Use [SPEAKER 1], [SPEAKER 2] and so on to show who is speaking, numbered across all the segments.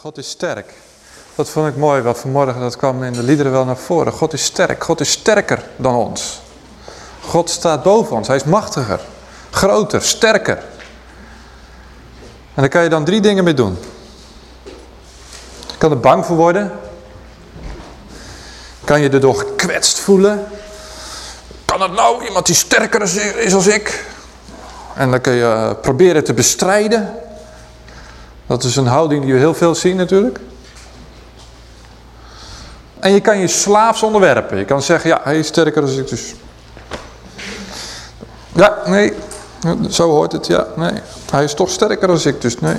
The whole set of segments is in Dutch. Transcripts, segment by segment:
[SPEAKER 1] God is sterk. Dat vond ik mooi, wat vanmorgen, dat kwam in de liederen wel naar voren. God is sterk, God is sterker dan ons. God staat boven ons, hij is machtiger, groter, sterker. En daar kan je dan drie dingen mee doen. Je kan er bang voor worden. Kan je erdoor gekwetst voelen. Kan het nou iemand die sterker is als ik? En dan kun je eh, proberen te bestrijden. Dat is een houding die we heel veel zien natuurlijk. En je kan je slaafs onderwerpen. Je kan zeggen, ja, hij is sterker dan ik dus. Ja, nee, zo hoort het, ja, nee. Hij is toch sterker dan ik, dus nee.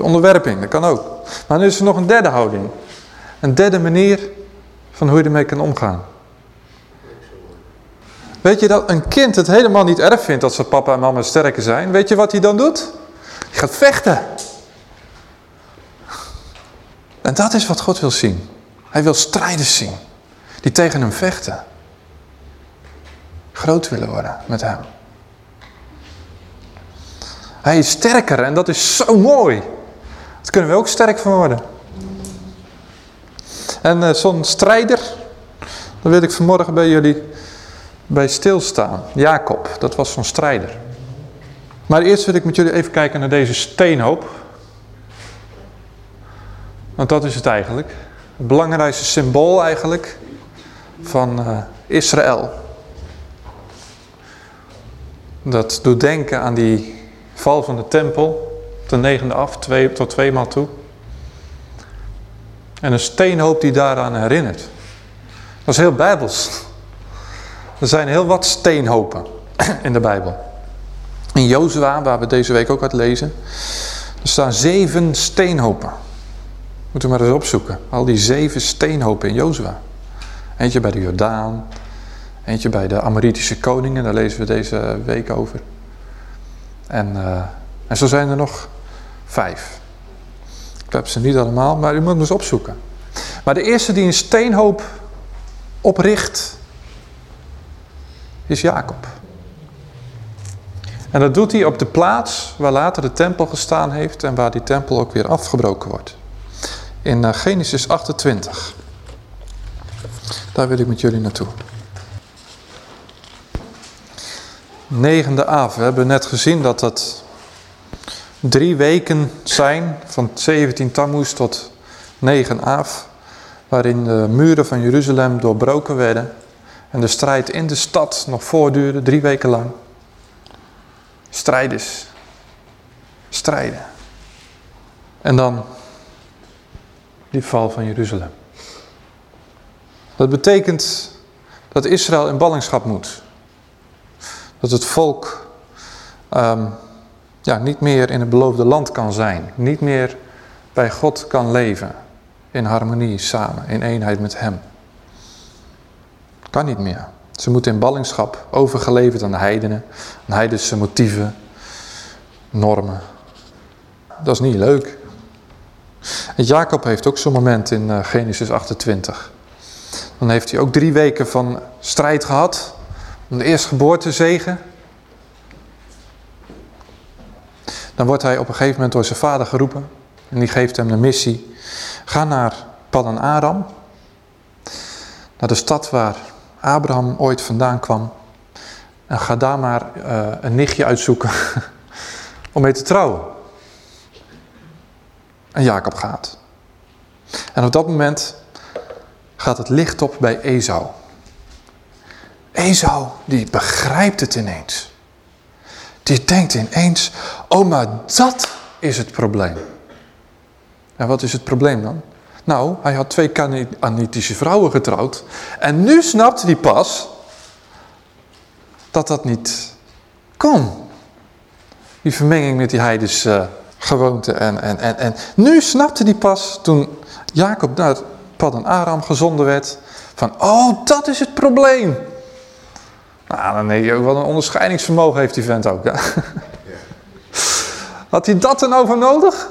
[SPEAKER 1] Onderwerping, dat kan ook. Maar nu is er nog een derde houding. Een derde manier van hoe je ermee kan omgaan. Weet je dat een kind het helemaal niet erg vindt dat zijn papa en mama sterker zijn? Weet je wat hij dan doet? Hij gaat vechten. En dat is wat God wil zien. Hij wil strijders zien. Die tegen hem vechten. Groot willen worden met hem. Hij is sterker en dat is zo mooi. Dat kunnen we ook sterk van worden. En uh, zo'n strijder, daar wil ik vanmorgen bij jullie bij stilstaan. Jacob, dat was zo'n strijder. Maar eerst wil ik met jullie even kijken naar deze steenhoop. Want dat is het eigenlijk. Het belangrijkste symbool eigenlijk van uh, Israël. Dat doet denken aan die val van de tempel. Ten negende af, twee, tot twee maal toe. En een steenhoop die daaraan herinnert. Dat is heel bijbels. Er zijn heel wat steenhopen in de Bijbel. In Jozua, waar we deze week ook uit lezen, er staan zeven steenhopen. Moeten we maar eens opzoeken. Al die zeven steenhopen in Jozua. Eentje bij de Jordaan. Eentje bij de Amoritische koningen. Daar lezen we deze week over. En, uh, en zo zijn er nog vijf. Ik heb ze niet allemaal, maar u moet hem eens opzoeken. Maar de eerste die een steenhoop opricht, is Jacob. En dat doet hij op de plaats waar later de tempel gestaan heeft en waar die tempel ook weer afgebroken wordt in eh, Genesis 28. Daar wil ik met jullie naartoe. Negende af. We hebben net gezien dat dat drie weken zijn, van 17 Tammuz tot 9 af, waarin de muren van Jeruzalem doorbroken werden en de strijd in de stad nog voortduurde, drie weken lang. Strijders. Strijden. En dan die val van Jeruzalem. Dat betekent dat Israël in ballingschap moet. Dat het volk um, ja, niet meer in het beloofde land kan zijn. Niet meer bij God kan leven. In harmonie samen, in eenheid met hem. Kan niet meer. Ze moeten in ballingschap, overgeleverd aan de heidenen, aan heidense motieven, normen. Dat is niet leuk. Jacob heeft ook zo'n moment in uh, Genesis 28. Dan heeft hij ook drie weken van strijd gehad. Om de eerstgeboorte zegen. Dan wordt hij op een gegeven moment door zijn vader geroepen. En die geeft hem de missie. Ga naar Paddan Aram. Naar de stad waar Abraham ooit vandaan kwam. En ga daar maar uh, een nichtje uitzoeken om mee te trouwen. En Jacob gaat. En op dat moment gaat het licht op bij Esau. Esau, die begrijpt het ineens. Die denkt ineens, oh maar dat is het probleem. En wat is het probleem dan? Nou, hij had twee Canaanitische vrouwen getrouwd. En nu snapt hij pas dat dat niet kon. Die vermenging met die heidens uh, gewoonte. En, en, en, en nu snapte hij pas, toen Jacob naar Paddan Aram gezonden werd, van, oh, dat is het probleem. Nou, nee, wat een onderscheidingsvermogen heeft die vent ook. Had hij dat dan over nodig?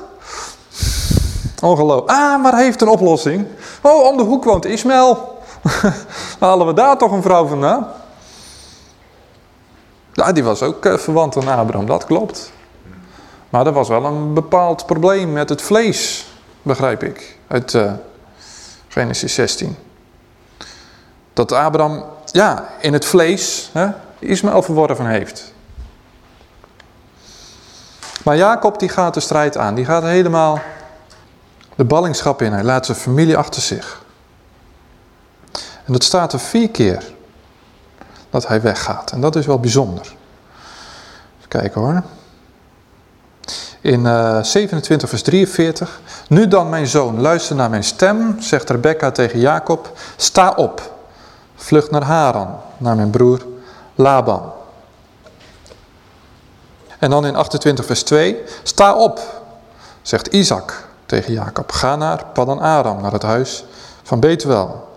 [SPEAKER 1] Ongelooflijk. Ah, maar hij heeft een oplossing. Oh, om de hoek woont Ismaël. Halen we daar toch een vrouw vandaan? Ja, die was ook uh, verwant aan Abraham, dat klopt. Maar er was wel een bepaald probleem met het vlees begrijp ik, uit uh, Genesis 16. Dat Abraham, ja, in het vlees hè, Ismaël verworven heeft. Maar Jacob die gaat de strijd aan. Die gaat helemaal de ballingschap in. Hij laat zijn familie achter zich. En dat staat er vier keer dat hij weggaat. En dat is wel bijzonder. Even kijken hoor. In uh, eh, 27 vers 43. Nu dan mijn zoon, luister naar mijn stem, zegt Rebecca tegen Jacob. Sta op, vlucht naar Haran, naar mijn broer Laban. En dan in 28 vers 2. Sta op, zegt Isaac tegen Jacob. Ga naar Paddan Aram, naar het huis van Betuel.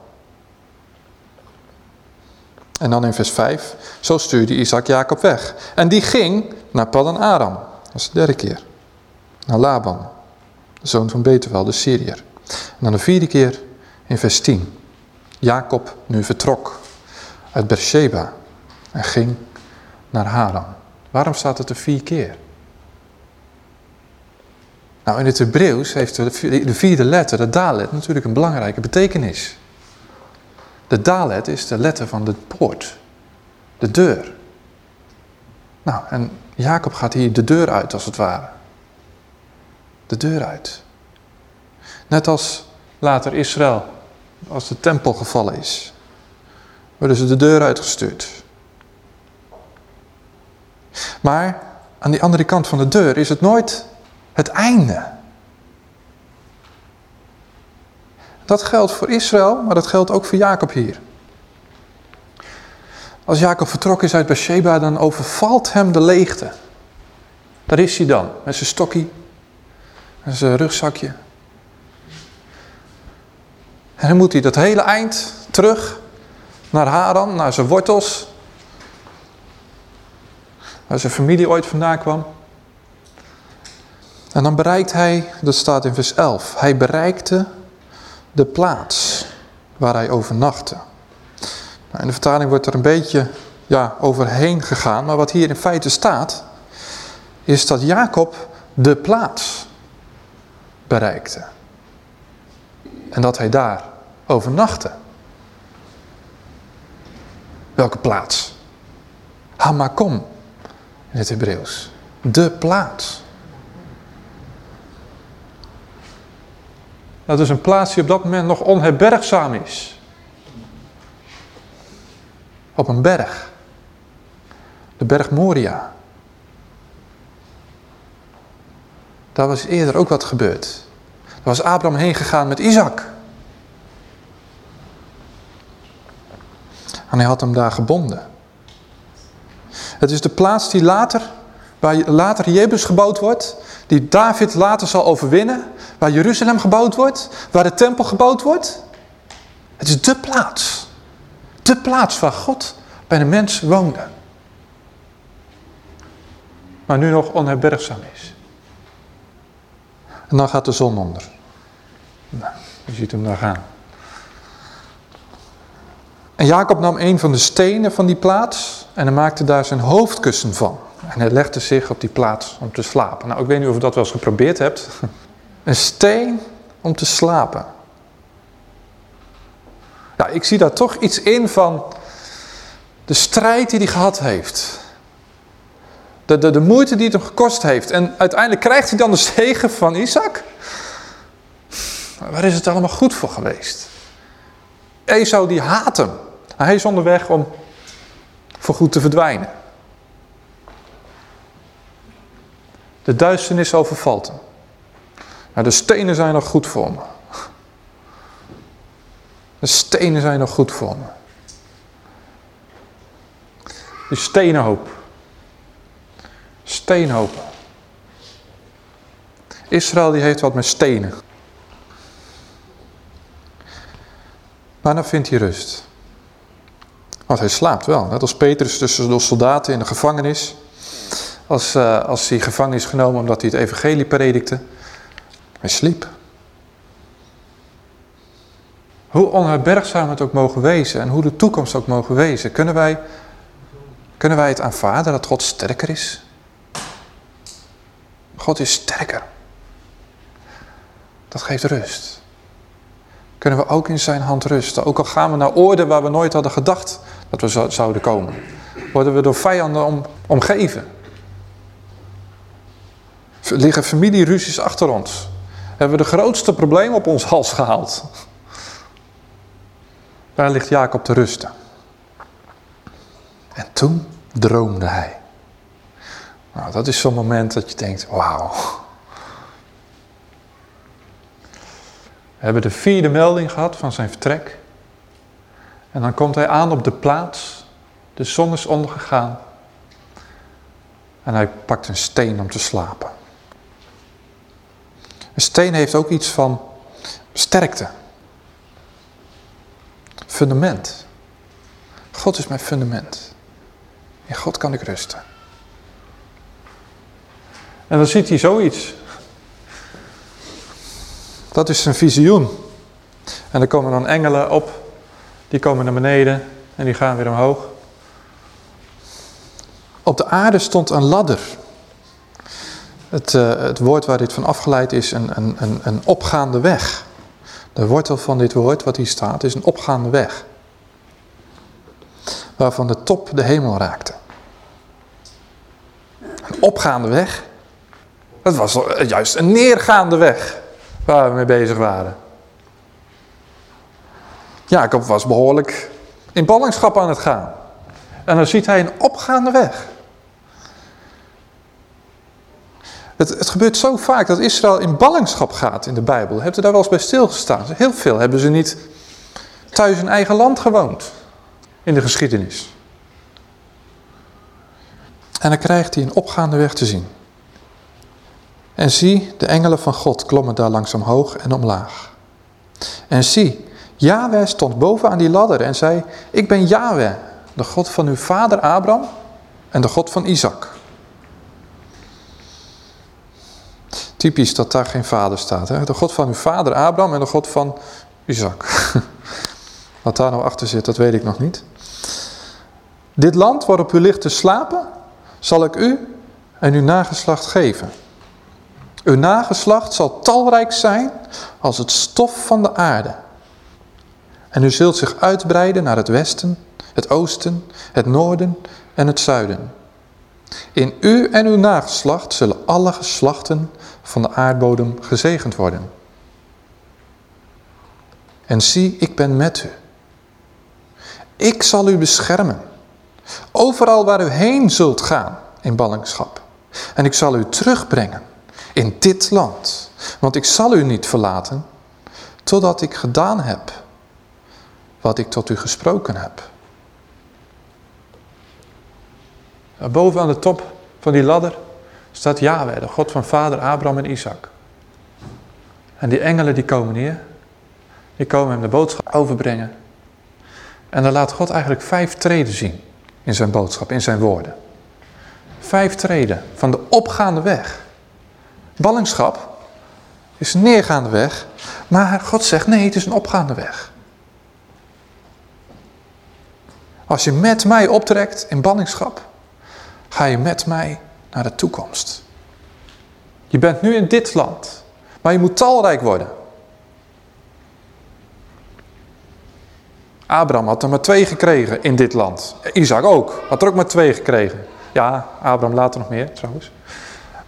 [SPEAKER 1] En dan in vers 5. Zo stuurde Isaac Jacob weg. En die ging naar Paddan Aram. Dat is de derde keer. Naar Laban, de zoon van Betuel, de Syriër. En dan de vierde keer in vers 10. Jacob nu vertrok uit Beersheba en ging naar Haran. Waarom staat het er vier keer? Nou, in het Hebreeuws heeft de vierde letter, de dalet, natuurlijk een belangrijke betekenis. De dalet is de letter van de poort, de deur. Nou, en Jacob gaat hier de deur uit, als het ware. De deur uit. Net als later Israël, als de tempel gevallen is, worden ze de deur uitgestuurd. Maar aan die andere kant van de deur is het nooit het einde. Dat geldt voor Israël, maar dat geldt ook voor Jacob hier. Als Jacob vertrokken is uit Beersheba, dan overvalt hem de leegte. Daar is hij dan, met zijn stokkie, zijn rugzakje. En dan moet hij dat hele eind terug naar Haran, naar zijn wortels, waar zijn familie ooit vandaan kwam. En dan bereikt hij, dat staat in vers 11, hij bereikte de plaats waar hij overnachtte. Nou, in de vertaling wordt er een beetje ja, overheen gegaan, maar wat hier in feite staat, is dat Jacob de plaats bereikte. En dat hij daar overnachtte. Welke plaats? Hamakom in het Hebreeuws. De plaats. Dat is een plaats die op dat moment nog onherbergzaam is. Op een berg. De berg Moria. Daar was eerder ook wat gebeurd. Daar was Abraham heen gegaan met Isaac. En hij had hem daar gebonden. Het is de plaats die later, waar later Jebus gebouwd wordt, die David later zal overwinnen, waar Jeruzalem gebouwd wordt, waar de tempel gebouwd wordt. Het is de plaats. De plaats waar God bij de mens woonde. Maar nu nog onherbergzaam is. En dan gaat de zon onder. Nou, je ziet hem daar gaan. En Jacob nam een van de stenen van die plaats en hij maakte daar zijn hoofdkussen van. En hij legde zich op die plaats om te slapen. Nou, ik weet niet of je dat wel eens geprobeerd hebt. Een steen om te slapen. Ja, ik zie daar toch iets in van de strijd die hij gehad heeft. De, de, moeite die het hem gekost heeft. En uiteindelijk krijgt hij dan de zegen van Isaac. Waar is het allemaal goed voor geweest? Esau die haat hem. Hij is onderweg om voorgoed te verdwijnen. De duisternis overvalt hem. Maar de stenen zijn nog goed voor me. De stenen zijn nog goed voor me. De stenenhoop. Steenhopen. Israël die heeft wat met stenen. Maar dan vindt hij rust. Want hij slaapt wel. Net als Petrus tussen de soldaten in de gevangenis. Als, uh, als hij gevangen is genomen omdat hij het evangelie predikte. Hij sliep. Hoe onherbergzaam het ook mogen wezen en hoe de toekomst ook mogen wezen. Kunnen wij, kunnen wij het aanvaarden dat God sterker is? God is sterker. Dat geeft rust. Kunnen we ook in zijn hand rusten. Ook al gaan we naar oorden waar we nooit hadden gedacht dat we zouden komen. Worden we door vijanden om, omgeven. Liggen familieruzies achter ons. Hebben we de grootste problemen op ons hals gehaald. Daar ligt Jacob te rusten. En toen droomde hij. Nou, dat is zo'n moment dat je denkt, wauw. We hebben de vierde melding gehad van zijn vertrek. En dan komt hij aan op de plaats. De zon is ondergegaan. En hij pakt een steen om te slapen. Een steen heeft ook iets van sterkte. Fundament. God is mijn fundament. In God kan ik rusten. En dan ziet hij zoiets. Dat is een visioen. En er komen dan engelen op. Die komen naar beneden en die gaan weer omhoog. Op de aarde stond een ladder. Het, uh, het woord waar dit van afgeleid is, een, een, een opgaande weg. De wortel van dit woord, wat hier staat, is een opgaande weg. Waarvan de top de hemel raakte. Een opgaande weg. Dat was juist een neergaande weg waar we mee bezig waren. Jacob was behoorlijk in ballingschap aan het gaan. En dan ziet hij een opgaande weg. Het, het, gebeurt zo vaak dat Israël in ballingschap gaat in de Bijbel. Hebt u daar wel eens bij stilgestaan? Heel veel hebben ze niet thuis in eigen land gewoond. In de geschiedenis. En dan krijgt hij een opgaande weg te zien. En zie, de engelen van God klommen daar langs omhoog en omlaag. En zie, Yahweh stond boven aan die ladder en zei, ik ben Yahweh, de God van uw vader Abraham en de God van Isaac. Typisch dat daar geen vader staat. Hè? De God van uw vader Abraham en de God van Isaac. Wat daar nou achter zit, dat weet ik nog niet. Dit land waarop u ligt te slapen, zal ik u en uw nageslacht geven. Uw nageslacht zal talrijk zijn als het stof van de aarde. En u zult zich uitbreiden naar het westen, het oosten, het noorden en het zuiden. In u en uw nageslacht zullen alle geslachten van de aardbodem gezegend worden. En zie, ik ben met u. Ik zal u beschermen. Overal waar u heen zult gaan in ballingschap. En ik zal u terugbrengen in dit land. Want ik zal u niet verlaten totdat ik gedaan heb wat ik tot u gesproken heb. Boven aan de top van die ladder staat Yahweh, de God van vader Abraham en Isaac. En die engelen die komen neer, die komen hem de boodschap overbrengen. En dan laat God eigenlijk vijf treden zien in zijn boodschap, in zijn woorden. Vijf treden van de opgaande weg. Ballingschap is een neergaande weg, maar God zegt nee, het is een opgaande weg. Als je met mij optrekt in ballingschap, ga je met mij naar de toekomst. Je bent nu in dit land, maar je moet talrijk worden. Abraham had er maar twee gekregen in dit land. Isaac ook, had er ook maar twee gekregen. Ja, Abraham later nog meer trouwens.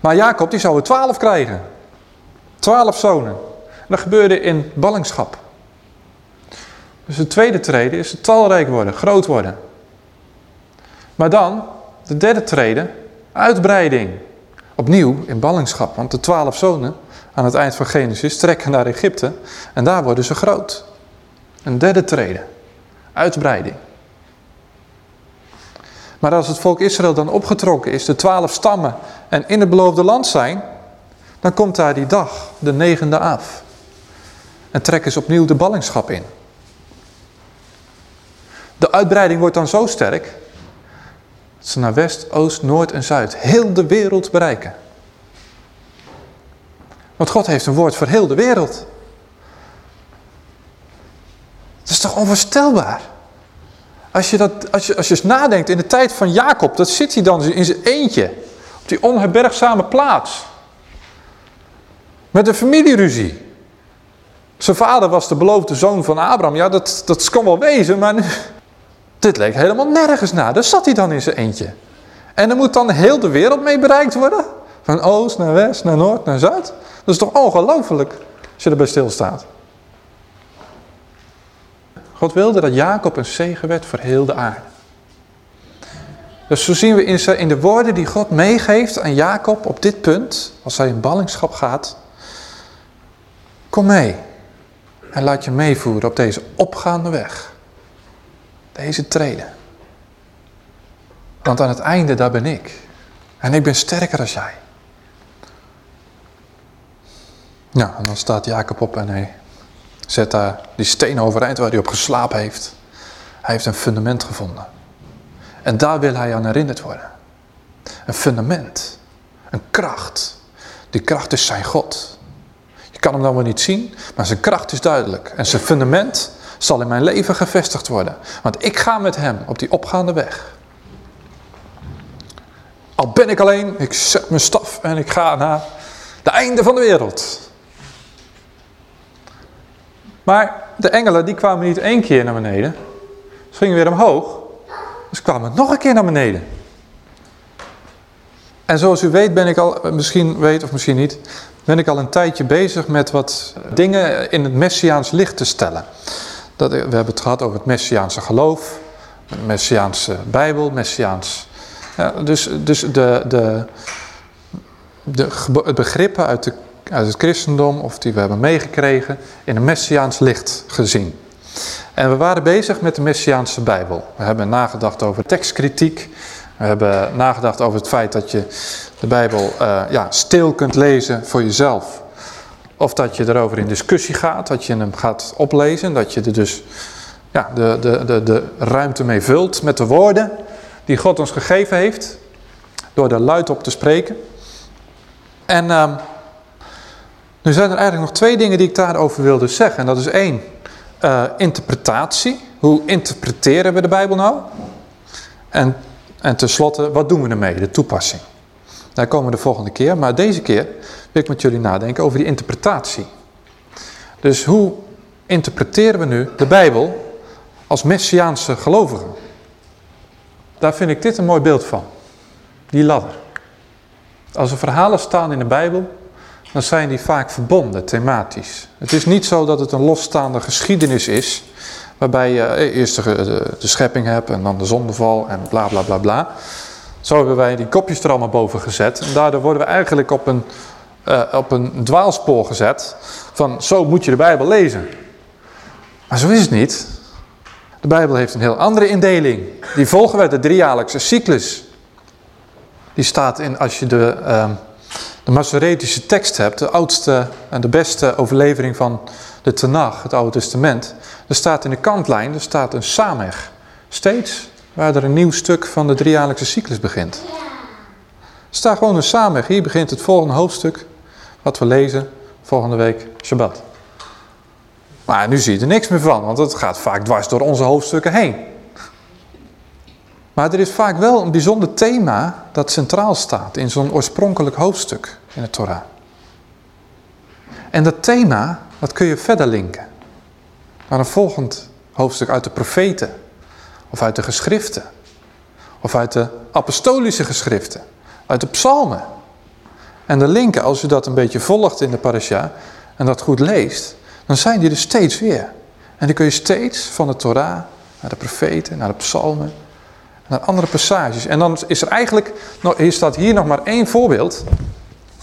[SPEAKER 1] Maar Jacob die zou er twaalf krijgen. Twaalf zonen. En dat gebeurde in ballingschap. Dus de tweede trede is het talrijk worden, groot worden. Maar dan, de derde trede, uitbreiding. Opnieuw in ballingschap, want de twaalf zonen aan het eind van Genesis trekken naar Egypte en daar worden ze groot. Een derde trede, uitbreiding. Maar als het volk Israël dan opgetrokken is, de twaalf stammen en in het beloofde land zijn, dan komt daar die dag, de negende af. En trekken ze opnieuw de ballingschap in. De uitbreiding wordt dan zo sterk, dat ze naar west, oost, noord en zuid heel de wereld bereiken. Want God heeft een woord voor heel de wereld. Dat is toch onvoorstelbaar? Als je, dat, als, je, als je eens nadenkt in de tijd van Jacob, dat zit hij dan in zijn eentje. Op die onherbergzame plaats. Met een familieruzie. Zijn vader was de beloofde zoon van Abraham. Ja, dat, dat kon wel wezen, maar nu... Dit leek helemaal nergens na. Daar zat hij dan in zijn eentje. En er moet dan heel de wereld mee bereikt worden? Van oost naar west, naar noord, naar zuid? Dat is toch ongelooflijk, als je erbij stilstaat. God wilde dat Jacob een zegen werd voor heel de aarde. Dus zo zien we in, de woorden die God meegeeft aan Jacob op dit punt, als hij in ballingschap gaat. Kom mee en laat je meevoeren op deze opgaande weg. Deze treden. Want aan het einde, daar ben ik. En ik ben sterker dan jij. Ja, en dan staat Jacob op en hij zet daar die steen overeind waar hij op geslapen heeft. Hij heeft een fundament gevonden. En daar wil hij aan herinnerd worden. Een fundament. Een kracht. Die kracht is zijn God. Je kan hem dan wel niet zien, maar zijn kracht is duidelijk. En zijn fundament zal in mijn leven gevestigd worden. Want ik ga met hem op die opgaande weg. Al ben ik alleen, ik zet mijn staf en ik ga naar de einde van de wereld. Maar de engelen die kwamen niet één keer naar beneden. Ze gingen weer omhoog. Ze kwamen nog een keer naar beneden. En zoals u weet ben ik al, misschien weet of misschien niet, ben ik al een tijdje bezig met wat dingen in het Messiaans licht te stellen. Dat, we hebben het gehad over het Messiaanse geloof, de Messiaanse Bijbel, Messiaans. Ja, dus dus de, de, de, de begrippen uit, de, uit het christendom, of die we hebben meegekregen, in een Messiaans licht gezien. En we waren bezig met de Messiaanse Bijbel. We hebben nagedacht over tekstkritiek. We hebben nagedacht over het feit dat je de Bijbel uh, ja, stil kunt lezen voor jezelf. Of dat je erover in discussie gaat, dat je hem gaat oplezen. Dat je er dus ja, de, de, de, de ruimte mee vult met de woorden die God ons gegeven heeft. Door er luid op te spreken. En uh, nu zijn er eigenlijk nog twee dingen die ik daarover wilde zeggen. En dat is één, uh, interpretatie. Hoe interpreteren we de Bijbel nou? En, en tenslotte, wat doen we ermee? De toepassing. Daar komen we de volgende keer. Maar deze keer wil ik met jullie nadenken over die interpretatie. Dus hoe interpreteren we nu de Bijbel als Messiaanse gelovigen? Daar vind ik dit een mooi beeld van. Die ladder. Als er verhalen staan in de Bijbel, dan zijn die vaak verbonden, thematisch. Het is niet zo dat het een losstaande geschiedenis is, waarbij je eh, eerst de, schepping hebt en dan de zondeval en bla bla bla bla. Zo hebben wij die kopjes er allemaal boven gezet. En daardoor worden we eigenlijk op een, uh, op een dwaalspoor gezet van zo moet je de Bijbel lezen. Maar zo is het niet. De Bijbel heeft een heel andere indeling. Die volgen wij de driejaarlijkse cyclus. Die staat in, als je de... Uh, de Masoretische tekst hebt, de oudste en de beste overlevering van de Tanach, het Oude Testament, er staat in de kantlijn, er staat een samech. Steeds waar er een nieuw stuk van de driejaarlijkse cyclus begint. Er staat gewoon een samech. Hier begint het volgende hoofdstuk, wat we lezen volgende week, Shabbat. Maar nu zie je er niks meer van, want het gaat vaak dwars door onze hoofdstukken heen. Maar er is vaak wel een bijzonder thema dat centraal staat in zo'n oorspronkelijk hoofdstuk in de Torah. En dat thema, dat kun je verder linken. Naar een volgend hoofdstuk uit de profeten. Of uit de geschriften. Of uit de apostolische geschriften. Uit de psalmen. En de linken, als je dat een beetje volgt in de parasha en dat goed leest, dan zijn die er steeds weer. En dan kun je steeds van de Torah naar de profeten, naar de psalmen, naar andere passages. En dan is er eigenlijk, hier staat hier nog maar één voorbeeld.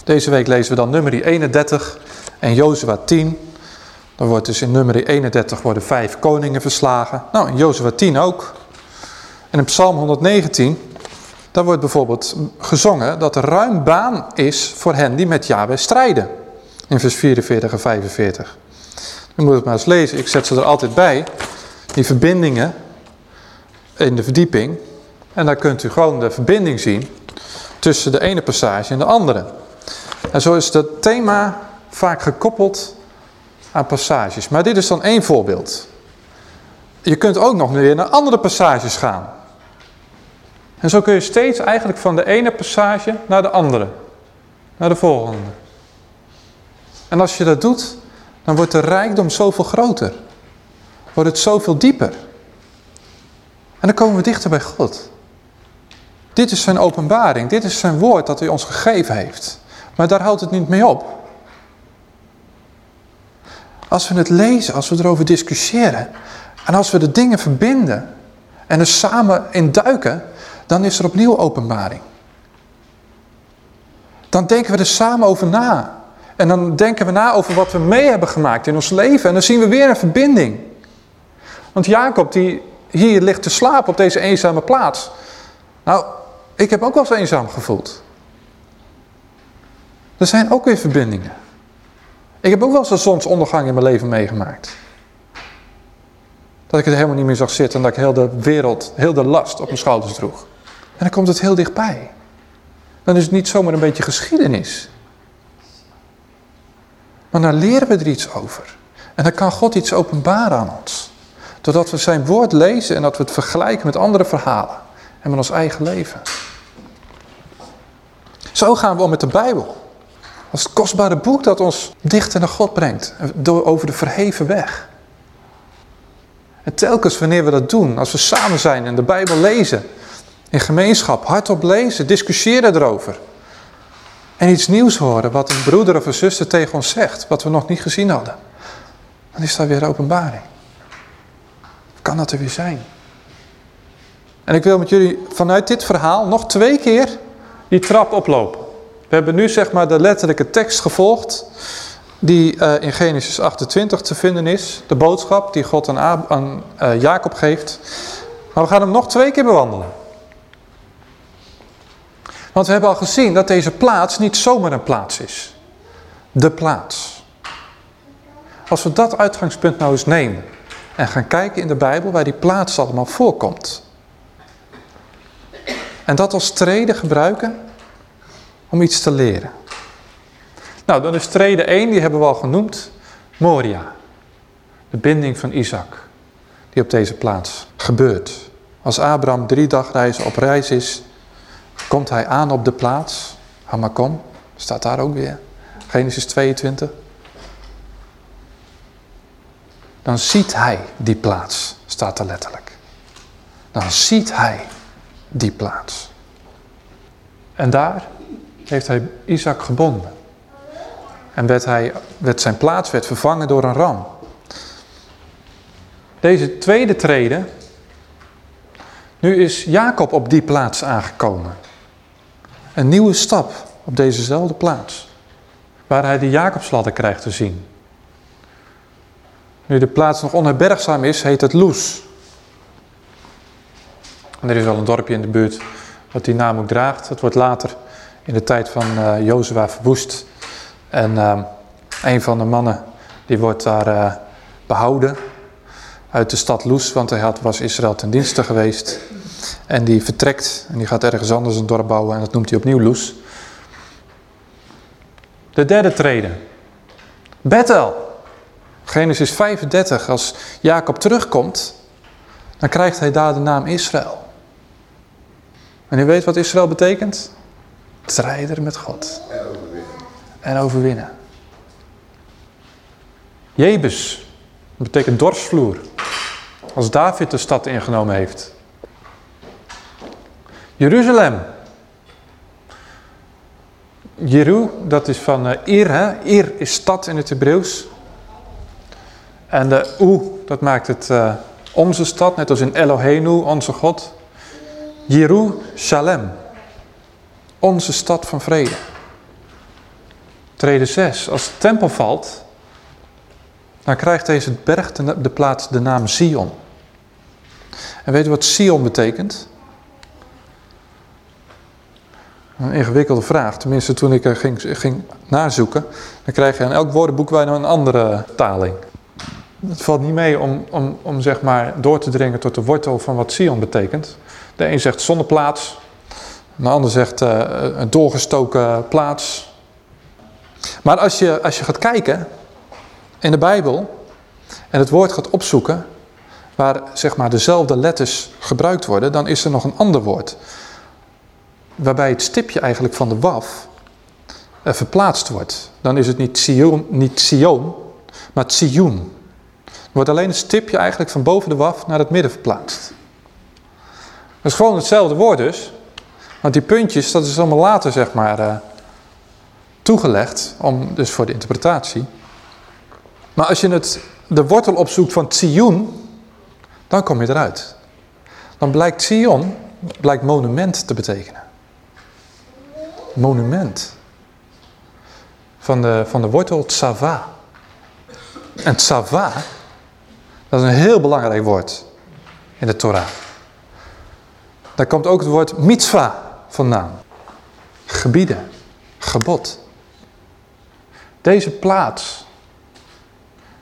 [SPEAKER 1] Deze week lezen we dan nummer 31 en Jozua 10. Dan wordt dus in nummer 31 worden vijf koningen verslagen. Nou, in Jozua 10 ook. En in Psalm 119, daar wordt bijvoorbeeld gezongen dat er ruim baan is voor hen die met Yahweh strijden. In vers 44 en 45. U moet het maar eens lezen, ik zet ze er altijd bij. Die verbindingen in de verdieping. En daar kunt u gewoon de verbinding zien tussen de ene passage en de andere. En zo is het thema vaak gekoppeld aan passages. Maar dit is dan één voorbeeld. Je kunt ook nog weer naar andere passages gaan. En zo kun je steeds eigenlijk van de ene passage naar de andere. Naar de volgende. En als je dat doet, dan wordt de rijkdom zoveel groter. Wordt het zoveel dieper. En dan komen we dichter bij God. Dit is zijn openbaring. Dit is zijn woord dat hij ons gegeven heeft. Maar daar houdt het niet mee op. Als we het lezen, als we erover discussiëren. En als we de dingen verbinden. En er samen in duiken. Dan is er opnieuw openbaring. Dan denken we er samen over na. En dan denken we na over wat we mee hebben gemaakt in ons leven. En dan zien we weer een verbinding. Want Jacob die hier ligt te slapen op deze eenzame plaats. Nou, ik heb ook wel eens eenzaam gevoeld. Er zijn ook weer verbindingen. Ik heb ook wel eens een zonsondergang in mijn leven meegemaakt. Dat ik het helemaal niet meer zag zitten en dat ik heel de wereld, heel de last op mijn schouders droeg. En dan komt het heel dichtbij. Dan is het niet zomaar een beetje geschiedenis. Maar dan leren we er iets over. En dan kan God iets openbaren aan ons. Doordat we zijn woord lezen en dat we het vergelijken met andere verhalen. En met ons eigen leven. Zo gaan we om met de Bijbel. Als het kostbare boek dat ons dichter naar God brengt. Door, over de verheven weg. En telkens wanneer we dat doen, als we samen zijn en de Bijbel lezen. In gemeenschap, hardop lezen, discussiëren erover. En iets nieuws horen wat een broeder of een zuster tegen ons zegt. Wat we nog niet gezien hadden. Dan is daar weer openbaring. Kan dat er weer zijn. En ik wil met jullie vanuit dit verhaal nog twee keer die trap oplopen. We hebben nu zeg maar de letterlijke tekst gevolgd die uh, in Genesis 28 te vinden is. De boodschap die God aan, aan uh, Jacob geeft. Maar we gaan hem nog twee keer bewandelen. Want we hebben al gezien dat deze plaats niet zomaar een plaats is. De plaats. Als we dat uitgangspunt nou eens nemen en gaan kijken in de Bijbel waar die plaats allemaal voorkomt. En dat als treden gebruiken om iets te leren. Nou, dan is trede 1, die hebben we al genoemd, Moria. De binding van Isaac, die op deze plaats gebeurt. Als Abraham drie dagreizen op reis is, komt hij aan op de plaats. Hamakom, staat daar ook weer. Genesis 22. Dan ziet hij die plaats, staat er letterlijk. Dan ziet hij die plaats. En daar heeft hij Isaac gebonden. En werd, hij, werd zijn plaats werd vervangen door een ram. Deze tweede trede, nu is Jacob op die plaats aangekomen. Een nieuwe stap op dezezelfde plaats. Waar hij de Jacobsladder krijgt te zien. Nu de plaats nog onherbergzaam is, heet het Loes. Er is wel een dorpje in de buurt wat die naam ook draagt. Het wordt later in de tijd van uh, Jozua verwoest. En uh, een van de mannen die wordt daar uh, behouden uit de stad Loes, want hij had, was Israël ten dienste geweest. En die vertrekt en die gaat ergens anders een dorp bouwen en dat noemt hij opnieuw Loes. De derde trede. Bethel. Genesis 35, als Jacob terugkomt, dan krijgt hij daar de naam Israël. En u weet wat Israël betekent? Strijder met God. En overwinnen. En overwinnen. Jebus betekent dorsvloer. Als David de stad ingenomen heeft. Jeruzalem. Jeru, dat is van uh, Ir. Hè? Ir is stad in het Hebreeuws. En de U, dat maakt het uh, onze stad, net als in Elohenu, onze God. Jeruzalem. Onze stad van vrede. Trede 6. Als de tempel valt, dan krijgt deze berg de, de plaats de naam Sion. En weet u wat Sion betekent? Een ingewikkelde vraag. Tenminste, toen ik er ging, ging nazoeken, dan krijg je in elk woordenboek bijna een andere taling. Het valt niet mee om, om, om zeg maar door te dringen tot de wortel van wat Sion betekent. De een zegt zonneplaats, de ander zegt uh, een doorgestoken plaats. Maar als je, als je gaat kijken in de Bijbel en het woord gaat opzoeken, waar zeg maar dezelfde letters gebruikt worden, dan is er nog een ander woord. Waarbij het stipje eigenlijk van de waf uh, verplaatst wordt. Dan is het niet Sion, niet Sion, Maar Tsioen. wordt alleen een stipje eigenlijk van boven de waf naar het midden verplaatst. Dat is gewoon hetzelfde woord dus. Want die puntjes, dat is allemaal later zeg maar uh, toegelegd, om, dus voor de interpretatie. Maar als je het, de wortel opzoekt van Tsioen, dan kom je eruit. Dan blijkt Sion, blijkt monument te betekenen. Monument. Van de, van de wortel tsava. En tsava, dat is een heel belangrijk woord in de Torah. Daar komt ook het woord mitzvah vandaan. Gebieden, gebod. Deze plaats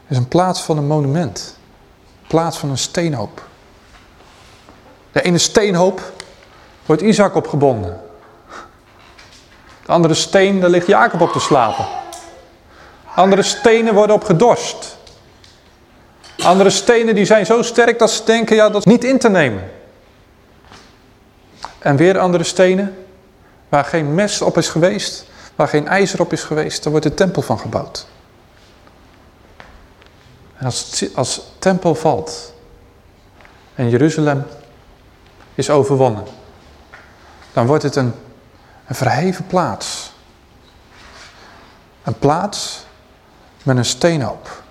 [SPEAKER 1] is een plaats van een monument. Plaats van een steenhoop. De ene steenhoop wordt Isaac opgebonden. De andere steen, daar ligt Jacob op te slapen. Andere stenen worden opgedorst. Andere stenen die zijn zo sterk dat ze denken, ja, dat is niet in te nemen. En weer andere stenen, waar geen mes op is geweest, waar geen ijzer op is geweest, daar wordt de tempel van gebouwd. En als, als tempel valt en Jeruzalem is overwonnen, dan wordt het een, een verheven plaats. Een plaats met een steenhoop.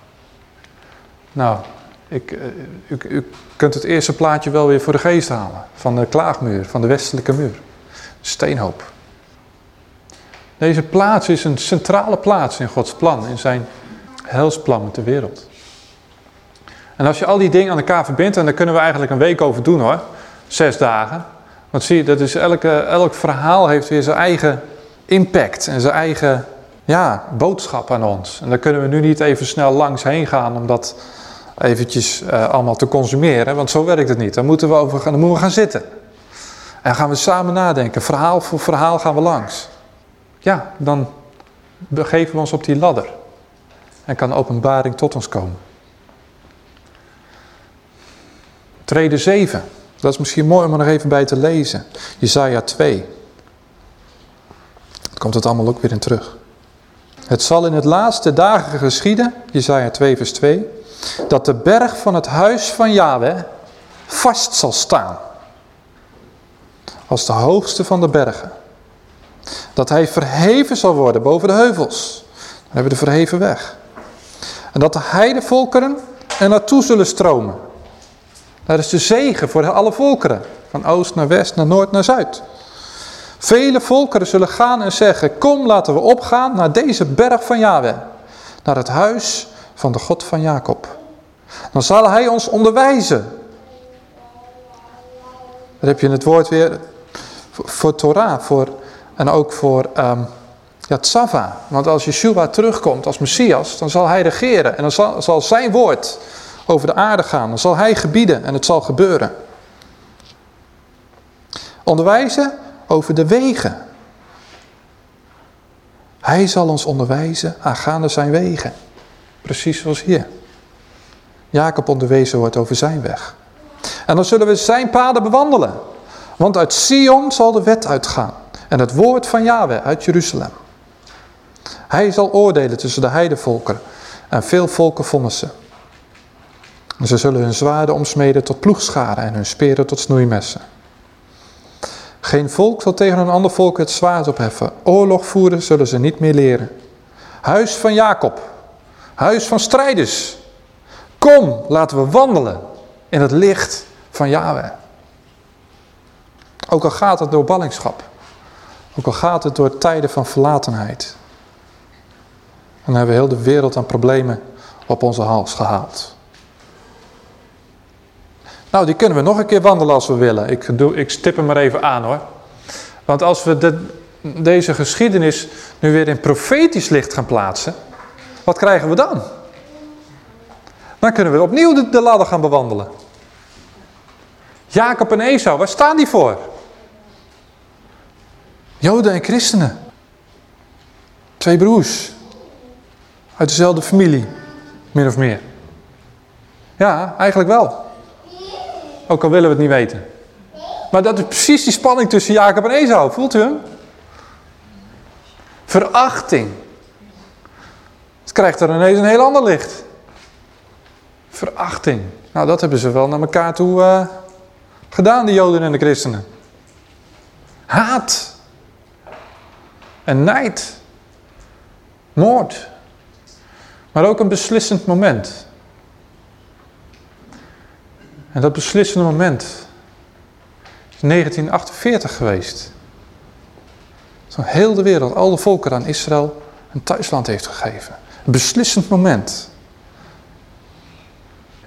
[SPEAKER 1] Nou, ik, eh, u, u, kunt het eerste plaatje wel weer voor de geest halen. Van de klaagmuur, van de westelijke muur. Steenhoop. Deze plaats is een centrale plaats in Gods plan, in zijn helsplan met de wereld. En als je al die dingen aan elkaar verbindt, en daar kunnen we eigenlijk een week over doen hoor, zes dagen. Want zie je, dat is elke, elk verhaal heeft weer zijn eigen impact en zijn eigen ja, boodschap aan ons. En daar kunnen we nu niet even snel langs heen gaan om dat eventjes uh, allemaal te consumeren, want zo werkt het niet. Dan moeten we, over gaan, dan moeten we gaan zitten. En gaan we samen nadenken, verhaal voor verhaal gaan we langs. Ja, dan begeven we ons op die ladder. En kan openbaring tot ons komen. Trede 7. Dat is misschien mooi om er nog even bij te lezen. Jezaja 2. Dan komt het allemaal ook weer in terug. Het zal in het laatste dagen geschieden, Jezaja 2 vers 2, dat de berg van het huis van Yahweh vast zal staan. Als de hoogste van de bergen. Dat hij verheven zal worden boven de heuvels. Dan hebben we de verheven weg. En dat de heidevolkeren er naartoe zullen stromen. Dat is de zegen voor alle volkeren. Van oost naar west, naar noord naar zuid. Vele volkeren zullen gaan en zeggen, kom laten we opgaan naar deze berg van Yahweh. Naar het huis van de God van Jacob. Dan zal hij ons onderwijzen. Dan heb je het woord weer voor Torah voor, en ook voor um. Want als Yeshua terugkomt als Messias, dan zal hij regeren. En dan zal, zal zijn woord over de aarde gaan. Dan zal hij gebieden en het zal gebeuren. Onderwijzen over de wegen. Hij zal ons onderwijzen aangaande zijn wegen. Precies zoals hier. Jacob onderwezen wordt over zijn weg. En dan zullen we zijn paden bewandelen. Want uit Sion zal de wet uitgaan. En het woord van Yahweh uit Jeruzalem. Hij zal oordelen tussen de heidevolken. En veel volken vonnissen. En ze zullen hun zwaarden omsmeden tot ploegscharen en hun speren tot snoeimessen. Geen volk zal tegen een ander volk het zwaard opheffen. Oorlog voeren zullen ze niet meer leren. Huis van Jacob, huis van strijders. Kom, laten we wandelen in het licht van Yahweh. Ook al gaat het door ballingschap. Ook al gaat het door tijden van verlatenheid. Dan hebben we heel de wereld aan problemen op onze hals gehaald. Nou, die kunnen we nog een keer wandelen als we willen. Ik, ik stip hem maar even aan hoor. Want als we de, deze geschiedenis nu weer in profetisch licht gaan plaatsen, wat krijgen we dan? Dan kunnen we opnieuw de, de ladder gaan bewandelen. Jacob en Esau, waar staan die voor? Joden en christenen. Twee broers. Uit dezelfde familie, min of meer. Ja, eigenlijk wel. Ook al willen we het niet weten. Maar dat is precies die spanning tussen Jacob en Esau. Voelt u hem? Verachting. Krijgt er ineens een heel ander licht. Verachting. Nou, dat hebben ze wel naar elkaar toe uh, gedaan, de joden en de christenen. Haat. En nijd. Moord. Maar ook een beslissend moment. En dat beslissende moment is 1948 geweest. Toen heel de wereld, al de volken aan Israël een thuisland heeft gegeven. Beslissend moment.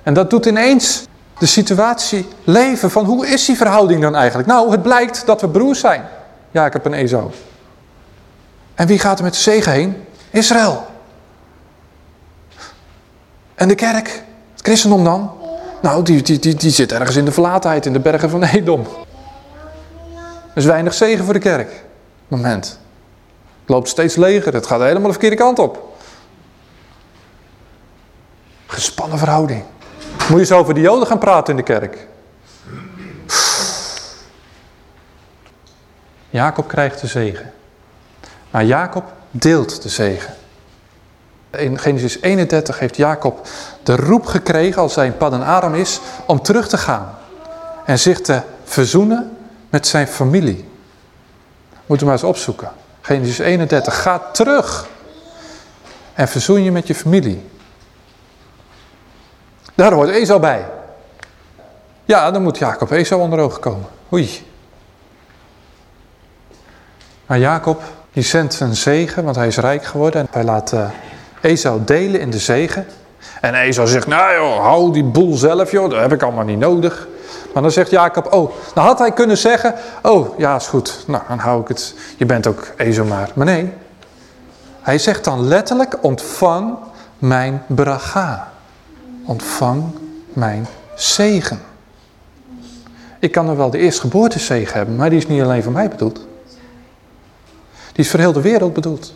[SPEAKER 1] En dat doet ineens de situatie leven van hoe is die verhouding dan eigenlijk? Nou, het blijkt dat we broers zijn. Ja, ik heb een Ezo. En wie gaat er met de zegen heen? Israël. En de kerk, het christendom dan? Nou, die, die, die, die zit ergens in de verlatenheid, in de bergen van Edom. Er is weinig zegen voor de kerk. Moment. Het loopt steeds leger, het gaat helemaal de verkeerde kant op. Gespannen verhouding. Moet je eens over de joden gaan praten in de kerk. Jacob krijgt de zegen. Maar Jacob deelt de zegen. In Genesis 31 heeft Jacob de roep gekregen als hij in Padden Aram is om terug te gaan. En zich te verzoenen met zijn familie. Moet je maar eens opzoeken. Genesis 31. Ga terug. En verzoen je met je familie. Daar hoort Esau bij. Ja, dan moet Jacob Esau onder ogen komen. Oei. Maar Jacob, die zendt een zegen, want hij is rijk geworden. En hij laat Esau delen in de zegen. En Esau zegt, nou joh, hou die boel zelf joh, dat heb ik allemaal niet nodig. Maar dan zegt Jacob, oh, dan had hij kunnen zeggen, oh ja is goed, nou dan hou ik het, je bent ook Esau maar. Maar nee, hij zegt dan letterlijk, ontvang mijn braga. Ontvang mijn zegen. Ik kan er wel de eerstgeboortezegen hebben, maar die is niet alleen voor mij bedoeld. Die is voor heel de wereld bedoeld.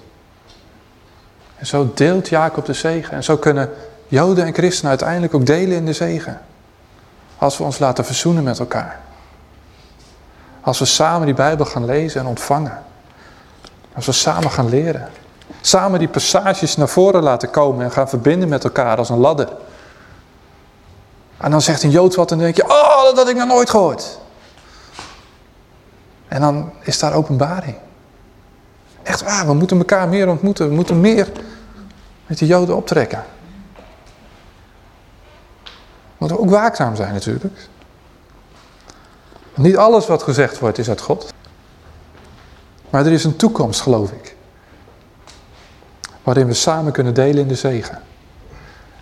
[SPEAKER 1] En zo deelt Jacob de zegen. En zo kunnen Joden en christenen uiteindelijk ook delen in de zegen. Als we ons laten verzoenen met elkaar. Als we samen die Bijbel gaan lezen en ontvangen. Als we samen gaan leren. Samen die passages naar voren laten komen en gaan verbinden met elkaar als een ladder. En dan zegt een Jood wat en dan denk je, oh, dat had ik nog nooit gehoord. En dan is daar openbaring. Echt waar, we moeten elkaar meer ontmoeten. We moeten meer met die Joden optrekken. We moeten ook waakzaam zijn natuurlijk. Niet alles wat gezegd wordt is uit God. Maar er is een toekomst, geloof ik. Waarin we samen kunnen delen in de zegen.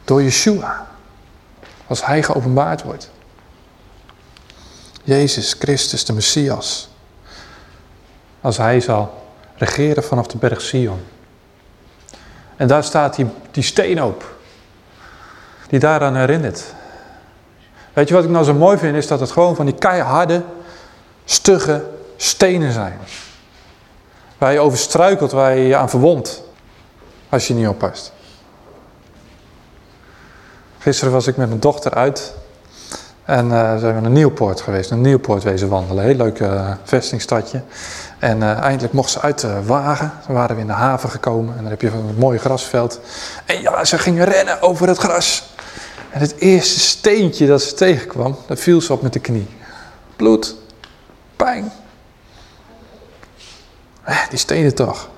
[SPEAKER 1] Door Yeshua. Als hij geopenbaard wordt. Jezus Christus, de Messias. Als hij zal regeren vanaf de berg Sion. En daar staat die, die steen op. Die daaraan herinnert. Weet je wat ik nou zo mooi vind, is dat het gewoon van die keiharde, stugge stenen zijn. Waar je over struikelt, waar je je aan verwondt. Als je niet oppast. Gisteren was ik met mijn dochter uit. En uh, zijn we naar Nieuwpoort geweest. Naar Nieuwpoort wezen wandelen. Heel leuk uh, vestingstadje. En uh, eindelijk mocht ze uit de wagen. Toen waren we in de haven gekomen. En dan heb je een mooi grasveld. En ja, ze gingen rennen over het gras. En het eerste steentje dat ze tegenkwam, daar viel ze op met de knie. Bloed. Pijn. Eh, die stenen toch.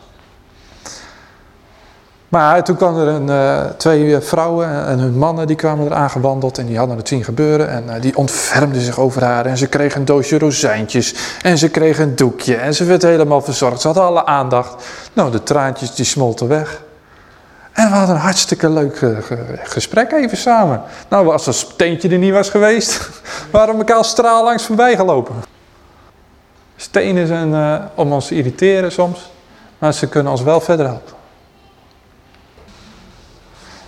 [SPEAKER 1] Maar toen kwamen er een, uh, twee vrouwen en hun mannen, die kwamen er aangewandeld en die hadden het zien gebeuren. En uh, die ontfermden zich over haar en ze kregen een doosje rozijntjes en ze kregen een doekje en ze werd helemaal verzorgd. Ze had alle aandacht. Nou, de traantjes die smolten weg. En we hadden een hartstikke leuk gesprek even samen. Nou, als dat steentje er niet was geweest, waren we elkaar straal langs voorbij gelopen. Stenen zijn om ons te irriteren soms, maar ze kunnen ons wel verder helpen.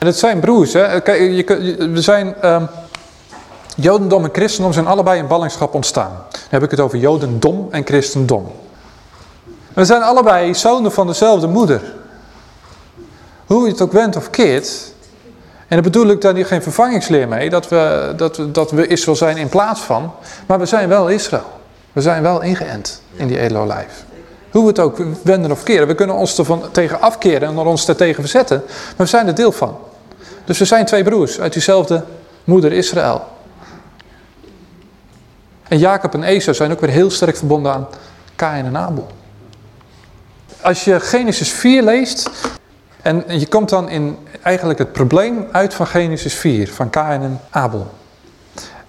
[SPEAKER 1] En het zijn broers. Hè? Kijk, je, we zijn, um, Jodendom en christendom zijn allebei in ballingschap ontstaan. Dan heb ik het over Jodendom en christendom. We zijn allebei zonen van dezelfde moeder. Hoe je het ook went of keert. En daar bedoel ik daar geen vervangingsleer mee. Dat we, dat, we, dat we Israël zijn in plaats van. Maar we zijn wel Israël. We zijn wel ingeënt in die Elo-lijf. Hoe we het ook wenden of keren. We kunnen ons er tegen afkeren en ons er tegen verzetten. Maar we zijn er deel van. Dus we zijn twee broers uit diezelfde moeder Israël. En Jacob en Esau zijn ook weer heel sterk verbonden aan Kain en Abel. Als je Genesis 4 leest, en je komt dan in eigenlijk het probleem uit van Genesis 4, van Kain en Abel.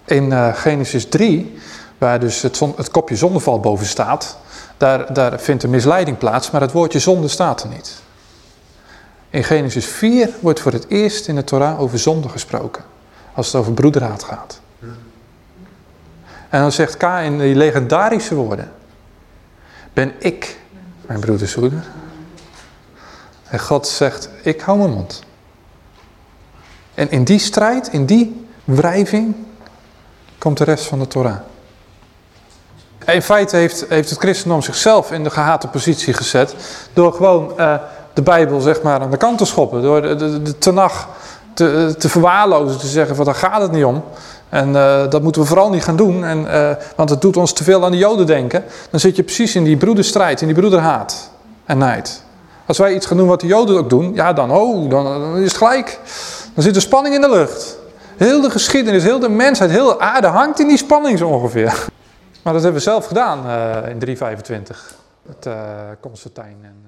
[SPEAKER 1] In uh, Genesis 3, waar dus het, het, kopje zondeval boven staat, daar, daar vindt een misleiding plaats, maar het woordje zonde staat er niet. In Genesis 4 wordt voor het eerst in de Torah over zonde gesproken, als het over broederhaat gaat. En dan zegt Kain die legendarische woorden. Ben ik mijn broeders hoeder? En God zegt, ik hou mijn mond. En in die strijd, in die wrijving, komt de rest van de Torah. in feite heeft, heeft het christendom zichzelf in de gehate positie gezet... door gewoon uh, de Bijbel zeg maar, aan de kant te schoppen. Door de, de, de te, te verwaarlozen, te zeggen van daar gaat het niet om. En uh, dat moeten we vooral niet gaan doen, en, uh, want het doet ons te veel aan de joden denken. Dan zit je precies in die broederstrijd, in die broederhaat en nijd. Als wij iets gaan doen wat de joden ook doen, ja dan, oh, dan, is het gelijk. Dan zit er spanning in de lucht. Heel de geschiedenis, heel de mensheid, heel de aarde hangt in die spanning zo ongeveer. Maar dat hebben we zelf gedaan uh, in 325. Met uh, Constantijn en